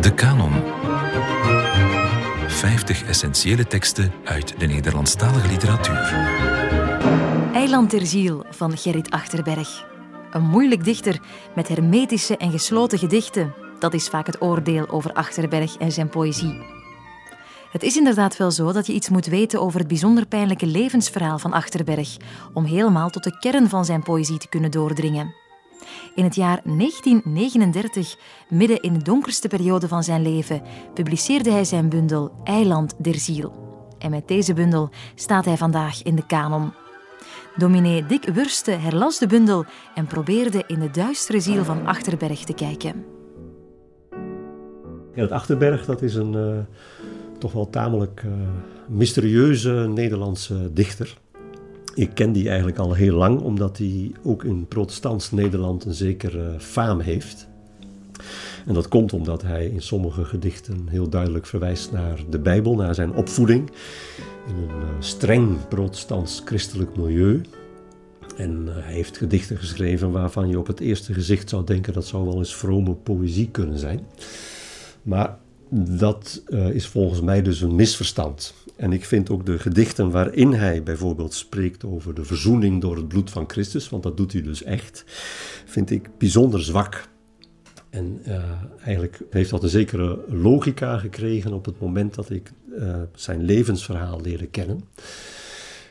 De Canon. 50 essentiële teksten uit de Nederlandstalige literatuur. Eiland der Ziel van Gerrit Achterberg. Een moeilijk dichter met hermetische en gesloten gedichten. Dat is vaak het oordeel over Achterberg en zijn poëzie. Het is inderdaad wel zo dat je iets moet weten over het bijzonder pijnlijke levensverhaal van Achterberg om helemaal tot de kern van zijn poëzie te kunnen doordringen. In het jaar 1939, midden in de donkerste periode van zijn leven, publiceerde hij zijn bundel Eiland der Ziel. En met deze bundel staat hij vandaag in de kanon. Dominee Dick Wurste herlas de bundel en probeerde in de duistere ziel van Achterberg te kijken. het Achterberg dat is een uh, toch wel tamelijk uh, mysterieuze Nederlandse dichter. Ik ken die eigenlijk al heel lang, omdat hij ook in protestants Nederland een zekere faam heeft. En dat komt omdat hij in sommige gedichten heel duidelijk verwijst naar de Bijbel, naar zijn opvoeding in een uh, streng protestants-christelijk milieu. En uh, hij heeft gedichten geschreven waarvan je op het eerste gezicht zou denken dat zou wel eens vrome poëzie kunnen zijn. Maar dat uh, is volgens mij dus een misverstand. En ik vind ook de gedichten waarin hij bijvoorbeeld spreekt over de verzoening door het bloed van Christus, want dat doet hij dus echt, vind ik bijzonder zwak. En uh, eigenlijk heeft dat een zekere logica gekregen op het moment dat ik uh, zijn levensverhaal leerde kennen.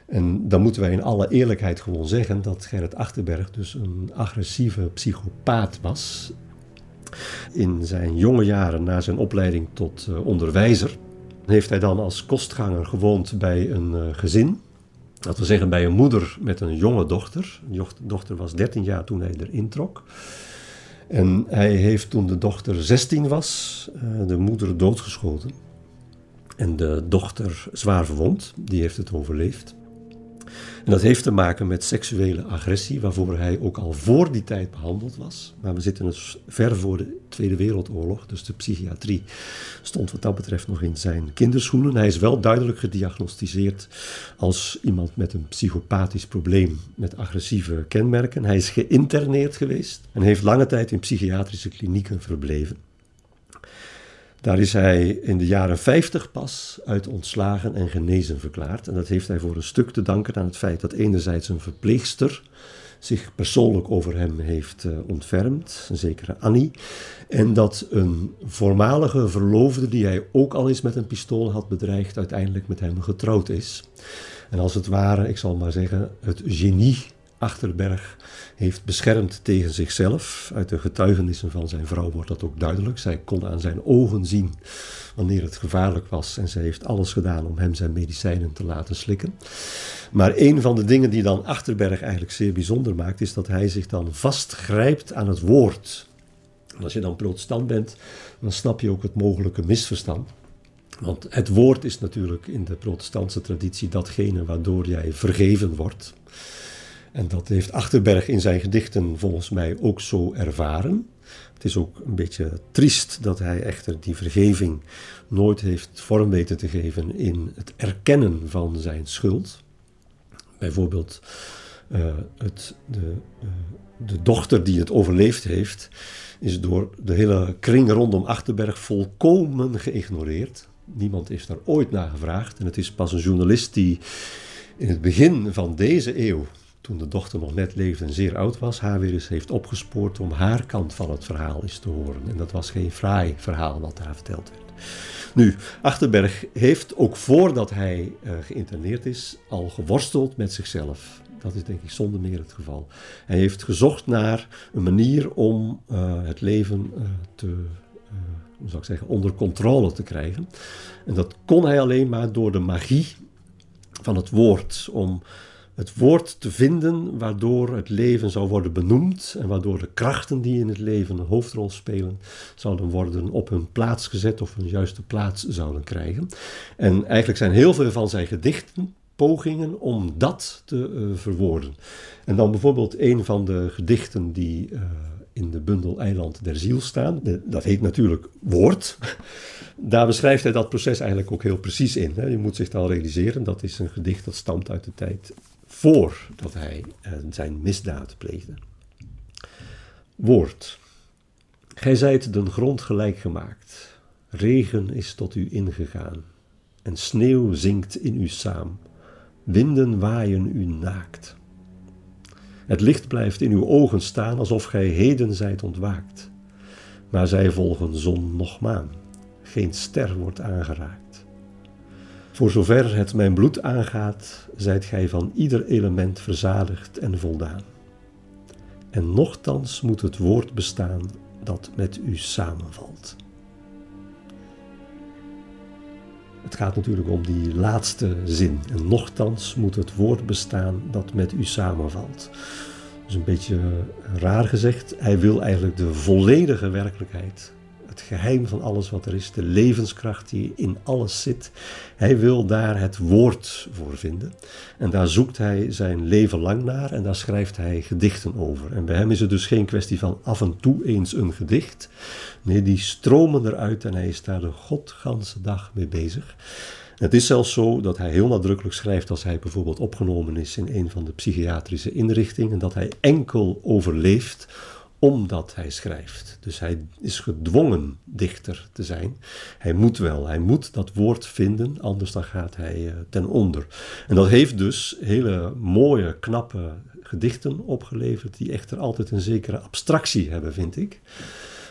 En dan moeten wij in alle eerlijkheid gewoon zeggen dat Gerrit Achterberg dus een agressieve psychopaat was. In zijn jonge jaren na zijn opleiding tot uh, onderwijzer heeft hij dan als kostganger gewoond bij een uh, gezin. Dat wil zeggen bij een moeder met een jonge dochter. De dochter was 13 jaar toen hij erin trok. En hij heeft toen de dochter 16 was, uh, de moeder doodgeschoten. En de dochter zwaar verwond, die heeft het overleefd. En dat heeft te maken met seksuele agressie, waarvoor hij ook al voor die tijd behandeld was. Maar we zitten dus ver voor de Tweede Wereldoorlog, dus de psychiatrie stond wat dat betreft nog in zijn kinderschoenen. Hij is wel duidelijk gediagnosticeerd als iemand met een psychopathisch probleem met agressieve kenmerken. Hij is geïnterneerd geweest en heeft lange tijd in psychiatrische klinieken verbleven. Daar is hij in de jaren 50 pas uit ontslagen en genezen verklaard. En dat heeft hij voor een stuk te danken aan het feit dat enerzijds een verpleegster zich persoonlijk over hem heeft uh, ontfermd, een zekere Annie. En dat een voormalige verloofde, die hij ook al eens met een pistool had bedreigd, uiteindelijk met hem getrouwd is. En als het ware, ik zal maar zeggen, het genie Achterberg heeft beschermd tegen zichzelf. Uit de getuigenissen van zijn vrouw wordt dat ook duidelijk. Zij kon aan zijn ogen zien wanneer het gevaarlijk was en zij heeft alles gedaan om hem zijn medicijnen te laten slikken. Maar een van de dingen die dan Achterberg eigenlijk zeer bijzonder maakt, is dat hij zich dan vastgrijpt aan het woord. En als je dan protestant bent, dan snap je ook het mogelijke misverstand. Want het woord is natuurlijk in de protestantse traditie datgene waardoor jij vergeven wordt. En dat heeft Achterberg in zijn gedichten volgens mij ook zo ervaren. Het is ook een beetje triest dat hij echter die vergeving nooit heeft vorm weten te geven in het erkennen van zijn schuld. Bijvoorbeeld uh, het, de, uh, de dochter die het overleefd heeft, is door de hele kring rondom Achterberg volkomen geïgnoreerd. Niemand heeft daar ooit naar gevraagd. En het is pas een journalist die in het begin van deze eeuw toen de dochter nog net leefde en zeer oud was, haar weer eens heeft opgespoord om haar kant van het verhaal eens te horen. En dat was geen fraai verhaal wat daar verteld werd. Nu, Achterberg heeft ook voordat hij uh, geïnterneerd is, al geworsteld met zichzelf. Dat is denk ik zonder meer het geval. Hij heeft gezocht naar een manier om uh, het leven uh, te, hoe zou ik zeggen, onder controle te krijgen. En dat kon hij alleen maar door de magie van het woord, om het woord te vinden waardoor het leven zou worden benoemd en waardoor de krachten die in het leven een hoofdrol spelen zouden worden op hun plaats gezet of een juiste plaats zouden krijgen. En eigenlijk zijn heel veel van zijn gedichten pogingen om dat te uh, verwoorden. En dan bijvoorbeeld een van de gedichten die uh, in de bundel Eiland der Ziel staan, dat heet natuurlijk Woord. Daar beschrijft hij dat proces eigenlijk ook heel precies in. Hè. Je moet zich dan realiseren, dat is een gedicht dat stamt uit de tijd voordat hij uh, zijn misdaad pleegde. Woord. Gij zijt den grond gelijk gemaakt. Regen is tot u ingegaan en sneeuw zinkt in u saam. Winden waaien u naakt. Het licht blijft in uw ogen staan alsof gij heden zijt ontwaakt. Maar zij volgen zon noch maan. Geen ster wordt aangeraakt. Voor zover het mijn bloed aangaat, zijt gij van ieder element verzadigd en voldaan. En nochtans moet het woord bestaan dat met u samenvalt. Het gaat natuurlijk om die laatste zin. En nochtans moet het woord bestaan dat met u samenvalt. Dus een beetje raar gezegd. Hij wil eigenlijk de volledige werkelijkheid het geheim van alles wat er is, de levenskracht die in alles zit. Hij wil daar het woord voor vinden. En daar zoekt hij zijn leven lang naar en daar schrijft hij gedichten over. En bij hem is het dus geen kwestie van af en toe eens een gedicht. Nee, die stromen eruit en hij is daar de godganse dag mee bezig. Het is zelfs zo dat hij heel nadrukkelijk schrijft als hij bijvoorbeeld opgenomen is in een van de psychiatrische inrichtingen, dat hij enkel overleeft omdat hij schrijft. Dus hij is gedwongen dichter te zijn. Hij moet wel, hij moet dat woord vinden, anders dan gaat hij uh, ten onder. En dat heeft dus hele mooie, knappe gedichten opgeleverd, die echter altijd een zekere abstractie hebben, vind ik.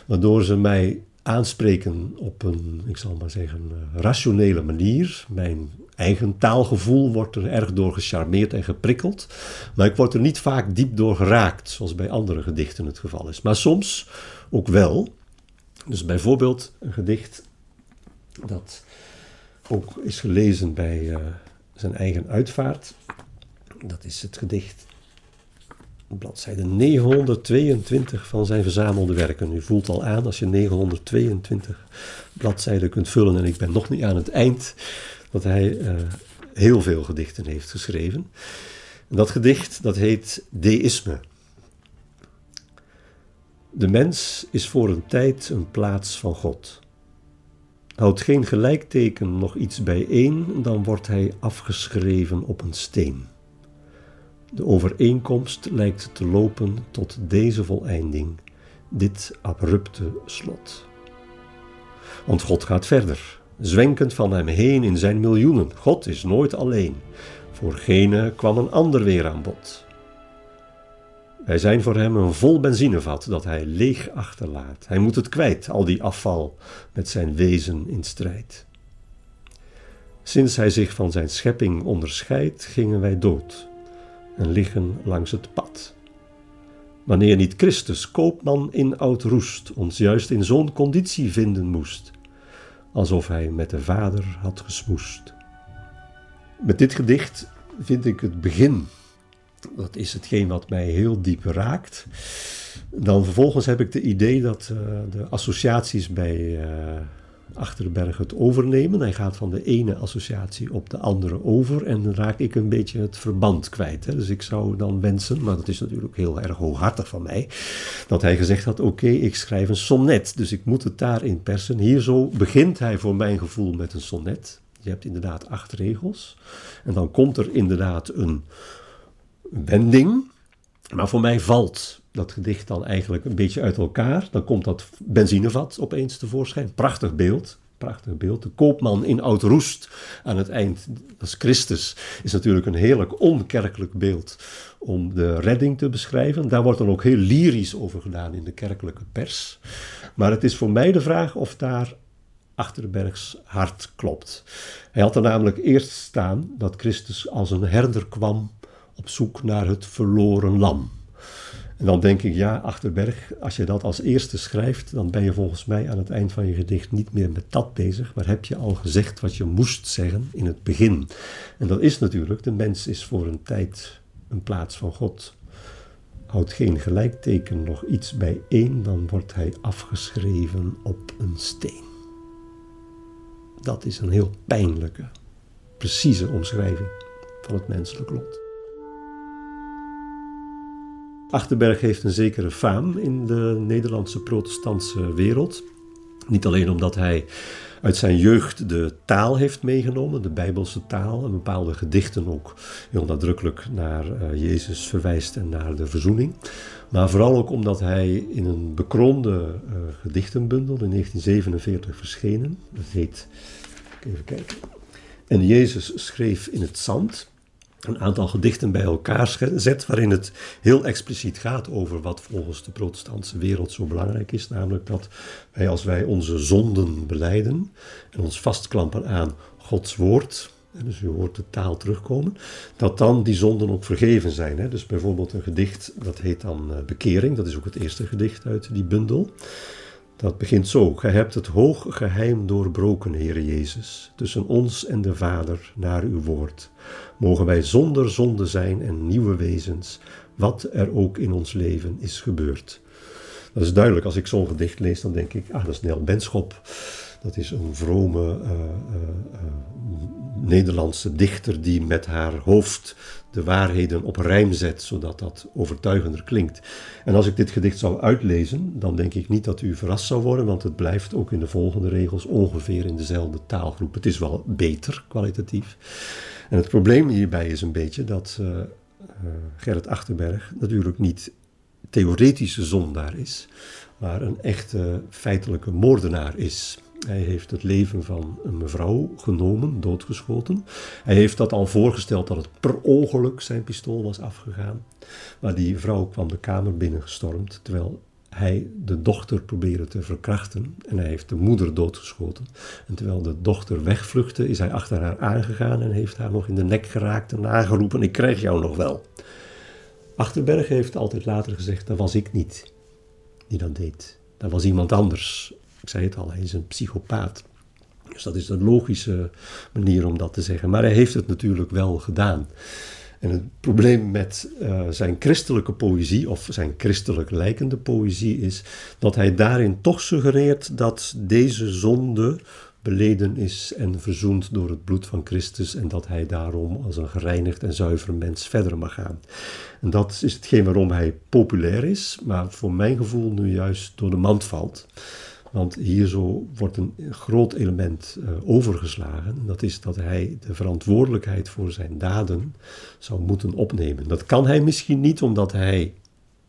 Waardoor ze mij aanspreken op een, ik zal maar zeggen, eh, rationele manier. Mijn eigen taalgevoel wordt er erg door gecharmeerd en geprikkeld. Maar ik word er niet vaak diep door geraakt, zoals bij andere gedichten het geval is. Maar soms ook wel. Dus bijvoorbeeld een gedicht dat ook is gelezen bij uh, zijn eigen uitvaart. Dat is het gedicht bladzijde 922 van zijn verzamelde werken. U voelt al aan als je 922 bladzijden kunt vullen en ik ben nog niet aan het eind, dat hij uh, heel veel gedichten heeft geschreven. En dat gedicht dat heet Deïsme. De mens is voor een tijd een plaats van God. Houdt geen gelijkteken nog iets bijeen, dan wordt hij afgeschreven op een steen. De overeenkomst lijkt te lopen tot deze voleinding, dit abrupte slot. Want God gaat verder, zwenkend van hem heen in zijn miljoenen. God is nooit alleen. Voor gene kwam een ander weer aan bod. Wij zijn voor hem een vol benzinevat dat hij leeg achterlaat. Hij moet het kwijt, al die afval, met zijn wezen in strijd. Sinds hij zich van zijn schepping onderscheidt, gingen wij dood en liggen langs het pad. Wanneer niet Christus, koopman in oud roest, ons juist in zo'n conditie vinden moest, alsof hij met de Vader had gesmoest. Met dit gedicht vind ik het begin. Dat is hetgeen wat mij heel diep raakt. Dan vervolgens heb ik de idee dat uh, de associaties bij uh, Achterberg het overnemen. Hij gaat van de ene associatie op de andere over en dan raak ik een beetje het verband kwijt. Hè. Dus ik zou dan wensen, maar dat is natuurlijk heel erg hooghartig van mij, dat hij gezegd had: Oké, ik schrijf een sonnet, dus ik moet het daarin persen. Hier zo begint hij voor mijn gevoel met een sonnet. Je hebt inderdaad acht regels en dan komt er inderdaad een wending. Maar voor mij valt dat gedicht dan eigenlijk een beetje uit elkaar. Dan komt dat benzinevat opeens tevoorschijn. Prachtig beeld. Prachtig beeld. De koopman in oud roest aan het eind, dat is Christus, is natuurlijk een heerlijk onkerkelijk beeld om de redding te beschrijven. Daar wordt dan ook heel lyrisch over gedaan in de kerkelijke pers. Maar het is voor mij de vraag of daar Achterbergs hart klopt. Hij had er namelijk eerst staan dat Christus als een herder kwam op zoek naar het verloren lam. En dan denk ik, ja, Achterberg, als je dat als eerste schrijft, dan ben je volgens mij aan het eind van je gedicht niet meer met dat bezig, maar heb je al gezegd wat je moest zeggen in het begin. En dat is natuurlijk, de mens is voor een tijd een plaats van God. Houdt geen gelijkteken nog iets bijeen, dan wordt hij afgeschreven op een steen. Dat is een heel pijnlijke, precieze omschrijving van het menselijk lot. Achterberg heeft een zekere faam in de Nederlandse protestantse wereld. Niet alleen omdat hij uit zijn jeugd de taal heeft meegenomen, de Bijbelse taal, en bepaalde gedichten ook heel nadrukkelijk naar uh, Jezus verwijst en naar de verzoening. Maar vooral ook omdat hij in een bekroonde uh, gedichtenbundel in 1947 verschenen, dat heet, even kijken, en Jezus schreef in het zand een aantal gedichten bij elkaar zet, waarin het heel expliciet gaat over wat volgens de protestantse wereld zo belangrijk is, namelijk dat wij als wij onze zonden beleiden en ons vastklampen aan Gods woord, dus u hoort de taal terugkomen, dat dan die zonden ook vergeven zijn. Hè? Dus bijvoorbeeld een gedicht, dat heet dan eh, Bekering, dat is ook het eerste gedicht uit die bundel. Dat begint zo. Gij hebt het hoog geheim doorbroken, Heere Jezus, tussen ons en de Vader naar uw woord. Mogen wij zonder zonde zijn en nieuwe wezens, wat er ook in ons leven is gebeurd. Dat is duidelijk. Als ik zo'n gedicht lees, dan denk ik, ah, dat is Nel Benschop. Dat is een vrome uh, uh, uh, Nederlandse dichter die met haar hoofd de waarheden op rijm zet, zodat dat overtuigender klinkt. En als ik dit gedicht zou uitlezen, dan denk ik niet dat u verrast zou worden, want het blijft ook in de volgende regels ongeveer in dezelfde taalgroep. Het is wel beter kwalitatief. En het probleem hierbij is een beetje dat uh, Gerrit Achterberg natuurlijk niet theoretische zondaar is, maar een echte feitelijke moordenaar is. Hij heeft het leven van een mevrouw genomen, doodgeschoten. Hij heeft dat al voorgesteld dat het per ongeluk zijn pistool was afgegaan. Maar die vrouw kwam de kamer binnengestormd, terwijl hij de dochter probeerde te verkrachten en hij heeft de moeder doodgeschoten. En terwijl de dochter wegvluchtte, is hij achter haar aangegaan en heeft haar nog in de nek geraakt en nageroepen: Ik krijg jou nog wel. Achterberg heeft altijd later gezegd: Dat was ik niet die dat deed. Dat was iemand anders. Ik zei het al, hij is een psychopaat. Dus dat is een logische manier om dat te zeggen. Maar hij heeft het natuurlijk wel gedaan. En het probleem met uh, zijn christelijke poëzie, of zijn christelijk lijkende poëzie, is dat hij daarin toch suggereert dat deze zonde beleden is en verzoend door het bloed van Christus en dat hij daarom als een gereinigd en zuiver mens verder mag gaan. En dat is hetgeen waarom hij populair is, maar voor mijn gevoel nu juist door de mand valt. Want hier zo wordt een groot element uh, overgeslagen. Dat is dat hij de verantwoordelijkheid voor zijn daden zou moeten opnemen. Dat kan hij misschien niet omdat hij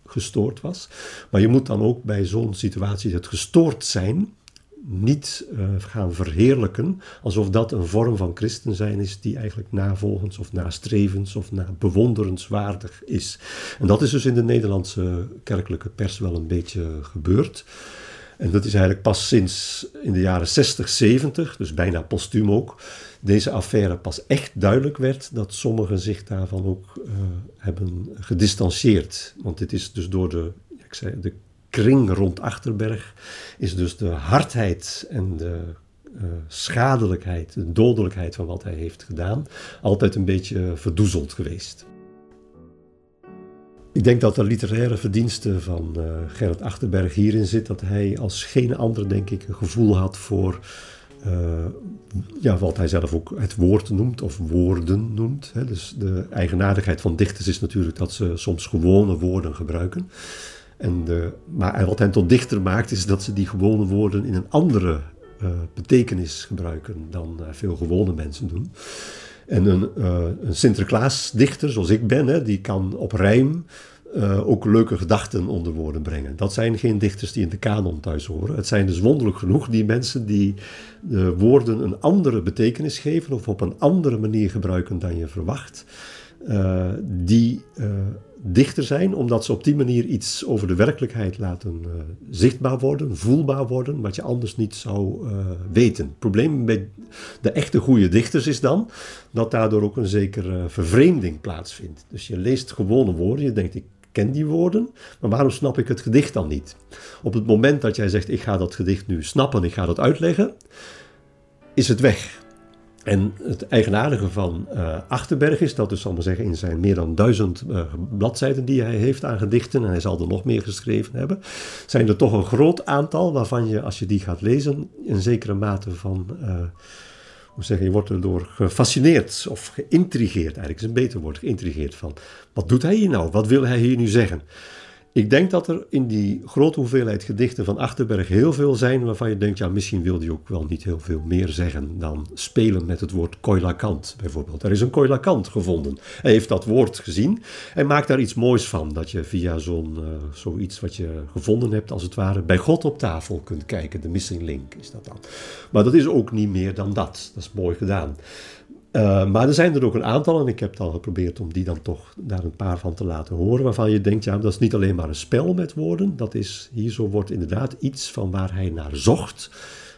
gestoord was. Maar je moet dan ook bij zo'n situatie het gestoord zijn niet uh, gaan verheerlijken alsof dat een vorm van christen zijn is die eigenlijk navolgens of nastrevens of na bewonderenswaardig is. En dat is dus in de Nederlandse kerkelijke pers wel een beetje gebeurd. En dat is eigenlijk pas sinds in de jaren 60, 70, dus bijna postuum ook, deze affaire pas echt duidelijk werd dat sommigen zich daarvan ook uh, hebben gedistanceerd. Want dit is dus door de, ik zei, de kring rond Achterberg, is dus de hardheid en de uh, schadelijkheid, de dodelijkheid van wat hij heeft gedaan, altijd een beetje verdoezeld geweest. Ik denk dat de literaire verdienste van uh, Gerrit Achterberg hierin zit dat hij als geen ander, denk ik, een gevoel had voor uh, ja, wat hij zelf ook het woord noemt of woorden noemt. Hè. Dus de eigenaardigheid van dichters is natuurlijk dat ze soms gewone woorden gebruiken. En de, maar wat hen tot dichter maakt is dat ze die gewone woorden in een andere uh, betekenis gebruiken dan veel gewone mensen doen. En een, uh, een Sinterklaasdichter, zoals ik ben, hè, die kan op rijm uh, ook leuke gedachten onder woorden brengen. Dat zijn geen dichters die in de kanon thuis horen. Het zijn dus wonderlijk genoeg die mensen die de woorden een andere betekenis geven of op een andere manier gebruiken dan je verwacht. Uh, die dichter zijn, omdat ze op die manier iets over de werkelijkheid laten uh, zichtbaar worden, voelbaar worden, wat je anders niet zou weten. Het probleem bij de echte goede dichters is dan dat daardoor ook een zekere vervreemding plaatsvindt. Dus je leest gewone woorden, je denkt ik ken die woorden, maar waarom snap ik het gedicht dan niet? Op het moment dat jij zegt ik ga dat gedicht nu snappen, ik ga dat uitleggen, is het weg. En het eigenaardige van uh, Achterberg is dat, dus zal maar zeggen, in zijn meer dan duizend uh, bladzijden die hij heeft aan gedichten, en hij zal er nog meer geschreven hebben, zijn er toch een groot aantal waarvan je, als je die gaat lezen, een zekere mate van, uh, hoe zeg je, je wordt erdoor gefascineerd of geïntrigeerd, eigenlijk is een beter woord, geïntrigeerd van, wat doet hij hier nou? Wat wil hij hier nu zeggen? Ik denk dat er in die grote hoeveelheid gedichten van Achterberg heel veel zijn waarvan je denkt, ja, misschien wil hij ook wel niet heel veel meer zeggen dan spelen met het woord koilakant bijvoorbeeld. Er is een koilakant gevonden. Hij heeft dat woord gezien en maakt daar iets moois van, dat je via zo'n uh, zoiets wat je gevonden hebt, als het ware, bij God op tafel kunt kijken. De missing link is dat dan. Maar dat is ook niet meer dan dat. Dat is mooi gedaan. Uh, maar er zijn er ook een aantal, en ik heb het al geprobeerd om die dan toch daar een paar van te laten horen, waarvan je denkt, ja, dat is niet alleen maar een spel met woorden, dat is, hier zo wordt inderdaad iets van waar hij naar zocht,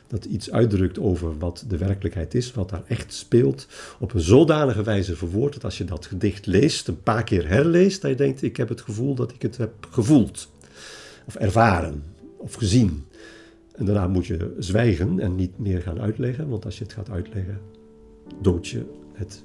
dat iets uitdrukt over wat de werkelijkheid is, wat daar echt speelt, op een zodanige wijze verwoord dat als je dat gedicht leest, een paar keer herleest, dat je denkt, ik heb het gevoel dat ik het heb gevoeld, of ervaren, of gezien. En daarna moet je zwijgen en niet meer gaan uitleggen, want als je het gaat uitleggen, dood je het